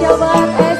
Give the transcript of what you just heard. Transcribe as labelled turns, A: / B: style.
A: sobat